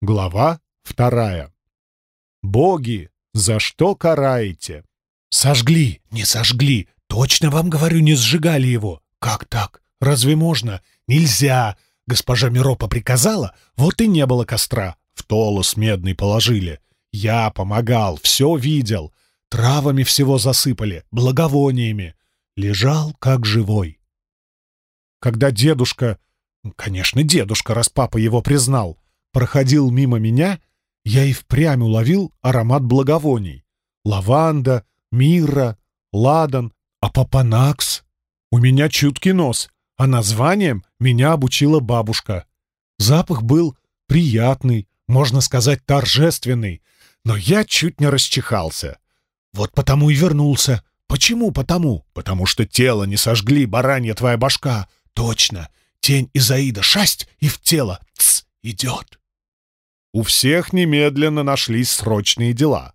Глава вторая. Боги, за что караете? Сожгли, не сожгли. Точно вам говорю, не сжигали его. Как так? Разве можно? Нельзя. Госпожа Миропа приказала, вот и не было костра. В толос медный положили. Я помогал, все видел. Травами всего засыпали, благовониями. Лежал как живой. Когда дедушка, конечно, дедушка, раз папа его признал, проходил мимо меня, я и впрямь уловил аромат благовоний. Лаванда, мирра, ладан, а папанакс. У меня чуткий нос, а названием меня обучила бабушка. Запах был приятный, можно сказать, торжественный, но я чуть не расчихался. Вот потому и вернулся. Почему потому? Потому что тело не сожгли, баранья твоя башка. Точно. Тень Изаида, шасть и в тело. Тс, идет. У всех немедленно нашлись срочные дела.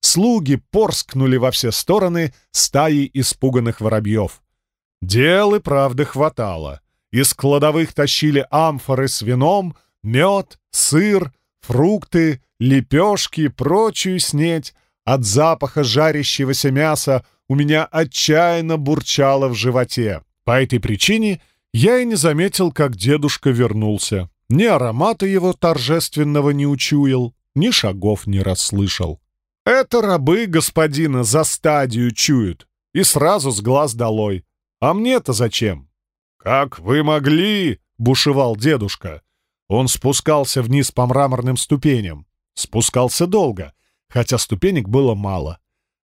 Слуги порскнули во все стороны стаи испуганных воробьев. Дел и правды хватало. Из кладовых тащили амфоры с вином, мед, сыр, фрукты, лепешки, прочую снеть. От запаха жарящегося мяса у меня отчаянно бурчало в животе. По этой причине я и не заметил, как дедушка вернулся. Ни аромата его торжественного не учуял, ни шагов не расслышал. Это рабы господина за стадию чуют, и сразу с глаз долой. А мне-то зачем? «Как вы могли?» — бушевал дедушка. Он спускался вниз по мраморным ступеням. Спускался долго, хотя ступенек было мало.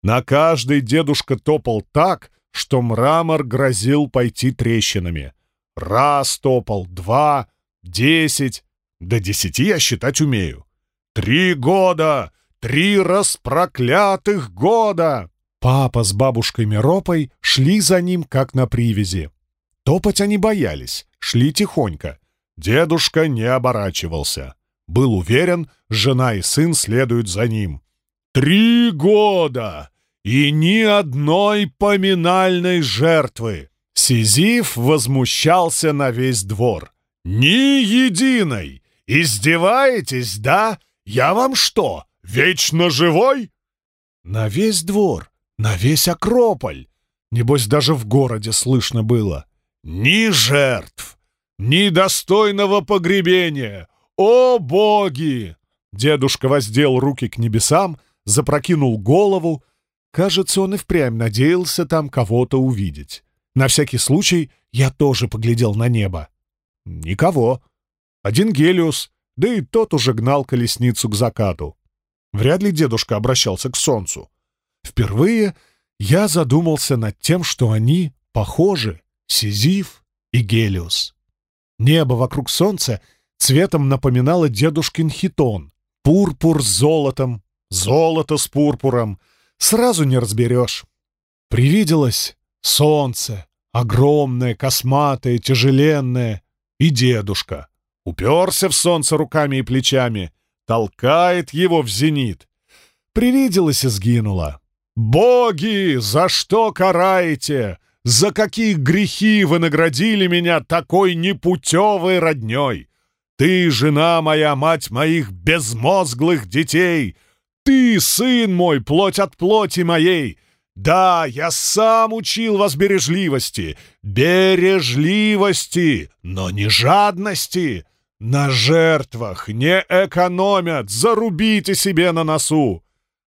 На каждый дедушка топал так, что мрамор грозил пойти трещинами. Раз топал, два, десять. До десяти я считать умею. Три года! Три распроклятых года! Папа с бабушкой Миропой шли за ним, как на привязи. Топать они боялись, шли тихонько. Дедушка не оборачивался. Был уверен, жена и сын следуют за ним. Три года! И ни одной поминальной жертвы! Сизиф возмущался на весь двор. «Ни единой! Издеваетесь, да? Я вам что, вечно живой?» На весь двор, на весь Акрополь. Небось, даже в городе слышно было. «Ни жертв, ни достойного погребения! О, боги!» Дедушка воздел руки к небесам, запрокинул голову. Кажется, он и впрямь надеялся там кого-то увидеть. На всякий случай я тоже поглядел на небо. Никого. Один Гелиус, да и тот уже гнал колесницу к закату. Вряд ли дедушка обращался к солнцу. Впервые я задумался над тем, что они похожи, Сизиф и Гелиус. Небо вокруг солнца цветом напоминало дедушкин хитон. Пурпур с золотом, золото с пурпуром. Сразу не разберешь. Привиделось солнце, огромное, косматое, тяжеленное, и дедушка. Уперся в солнце руками и плечами, толкает его в зенит. Привиделось и сгинуло. «Боги, за что караете? За какие грехи вы наградили меня такой непутевой родней? Ты, жена моя, мать моих безмозглых детей! Ты, сын мой, плоть от плоти моей! Да, я сам учил вас бережливости, бережливости, но не жадности. На жертвах не экономят, зарубите себе на носу.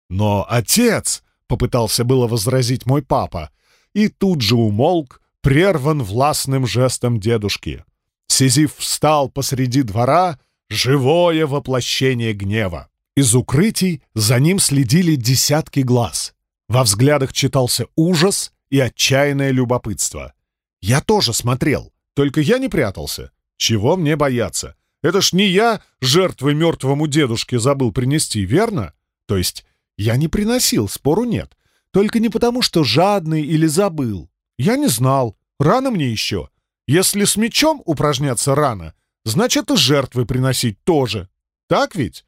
Но отец, — попытался было возразить мой папа, и тут же умолк, прерван властным жестом дедушки. Сизиф встал посреди двора, живое воплощение гнева. Из укрытий за ним следили десятки глаз. Во взглядах читался ужас и отчаянное любопытство. Я тоже смотрел, только я не прятался. Чего мне бояться? Это ж не я жертвы мертвому дедушке забыл принести, верно? То есть я не приносил, спору нет. Только не потому, что жадный или забыл. Я не знал. Рано мне еще. Если с мечом упражняться рано, значит и жертвы приносить тоже. Так ведь?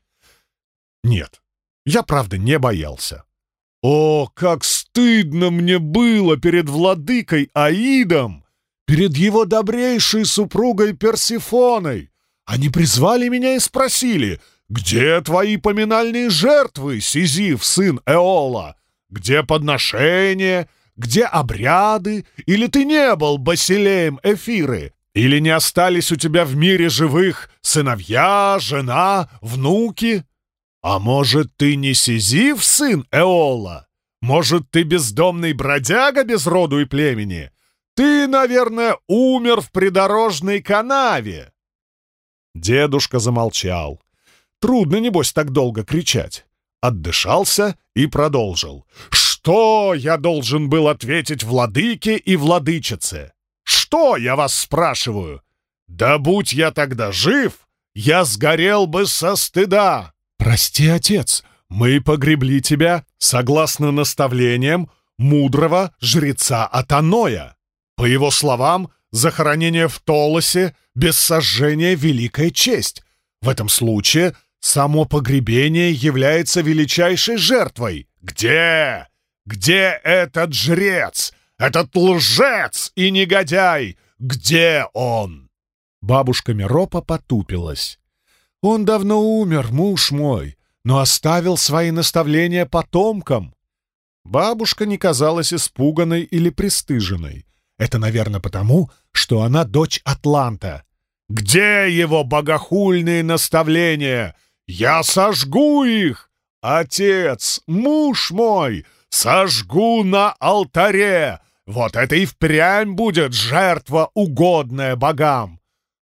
Нет, я правда не боялся. О, как стыдно мне было перед владыкой Аидом, перед его добрейшей супругой Персифоной. Они призвали меня и спросили, Где твои поминальные жертвы, Сизиф, сын Эола? Где подношения? Где обряды? Или ты не был Басилеем Эфиры? Или не остались у тебя в мире живых сыновья, жена, внуки? А может, ты не Сизиф, сын Эола? Может, ты бездомный бродяга без роду и племени? Ты, наверное, умер в придорожной канаве!» Дедушка замолчал. Трудно, небось, так долго кричать. Отдышался и продолжил. «Что я должен был ответить владыке и владычице? Что, я вас спрашиваю? Да будь я тогда жив, я сгорел бы со стыда!» «Прости, отец, мы погребли тебя согласно наставлениям мудрого жреца Атаноя. По его словам, захоронение в Толосе без сожжения — великая честь. В этом случае само погребение является величайшей жертвой. Где? Где этот жрец? Этот лжец и негодяй? Где он?» Бабушка Миропа потупилась. «Он давно умер, муж мой, но оставил свои наставления потомкам». Бабушка не казалась испуганной или пристыженной. Это, наверное, потому, что она дочь Атланта. «Где его богохульные наставления? Я сожгу их! Отец, муж мой, сожгу на алтаре! Вот это и впрямь будет жертва, угодная богам!»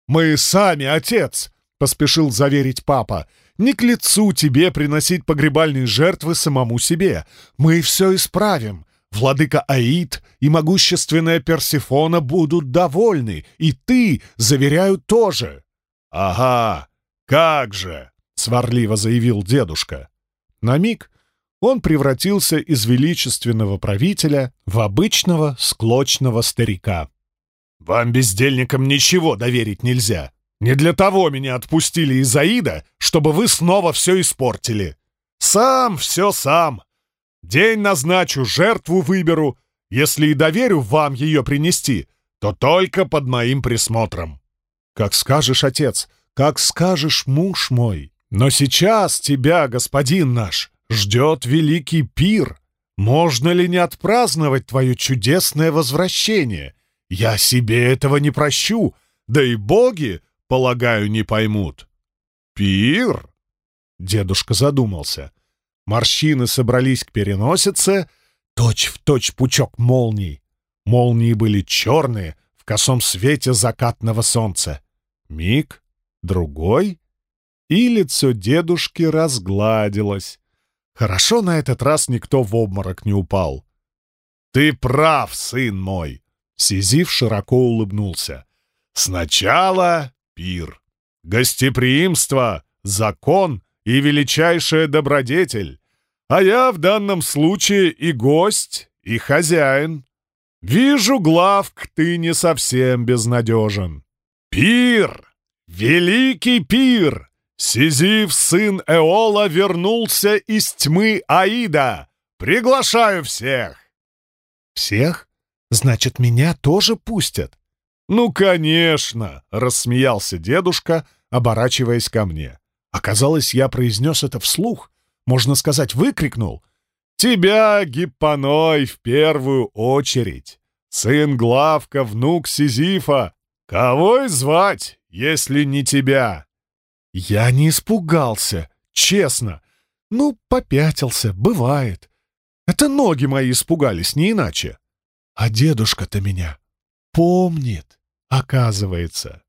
«Мы сами, отец!» — поспешил заверить папа. «Не к лицу тебе приносить погребальные жертвы самому себе. Мы все исправим. Владыка Аид и могущественная Персифона будут довольны, и ты, заверяю, тоже». «Ага, как же!» — сварливо заявил дедушка. На миг он превратился из величественного правителя в обычного склочного старика. «Вам, бездельникам, ничего доверить нельзя. Не для того меня отпустили из Аида, чтобы вы снова все испортили. Сам все сам. День назначу, жертву выберу. Если и доверю вам ее принести, то только под моим присмотром. Как скажешь, отец, как скажешь, муж мой. Но сейчас тебя, господин наш, ждет великий пир. Можно ли не отпраздновать твое чудесное возвращение? Я себе этого не прощу, да и боги, полагаю, не поймут. Пир? Дедушка задумался. Морщины собрались к переносице, точь в точь пучок молний. Молнии были черные, в косом свете закатного солнца. Миг, другой, и лицо дедушки разгладилось. Хорошо на этот раз никто в обморок не упал. «Ты прав, сын мой!» Сизив широко улыбнулся. «Сначала пир. Гостеприимство, закон и величайшая добродетель, а я в данном случае и гость, и хозяин. Вижу, Главк, ты не совсем безнадежен. Пир! Великий пир! Сизив, сын Эола, вернулся из тьмы Аида. Приглашаю всех!» «Всех? Значит, меня тоже пустят?» «Ну, конечно!» — рассмеялся дедушка, оборачиваясь ко мне. Оказалось, я произнес это вслух, можно сказать, выкрикнул. «Тебя, Гиппаной, в первую очередь! Сын Главка, внук Сизифа! Кого звать, если не тебя?» Я не испугался, честно. Ну, попятился, бывает. Это ноги мои испугались, не иначе. А дедушка-то меня помнит, оказывается.